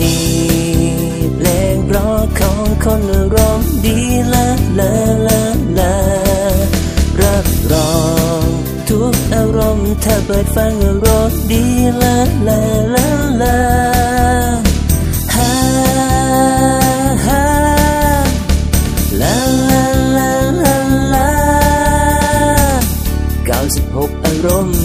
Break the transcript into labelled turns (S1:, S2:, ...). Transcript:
S1: นีเพลงร้องของคนอารมณ์ดีละละละละรับรองทุกอารมณ์ถ้าเปิดฟังร้องดีละละละละฮาฮาละละละละละ96อารมณ์